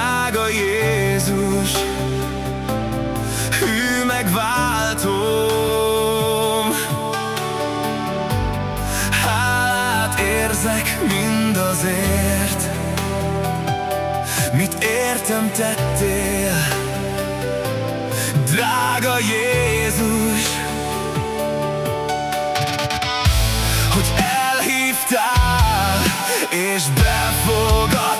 drága Jézus, hű megváltom. Hálát érzek mindazért, mit értem tettél, drága Jézus. Hogy elhívtál és befogadtál,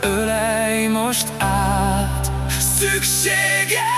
Ölej most át. Szükséges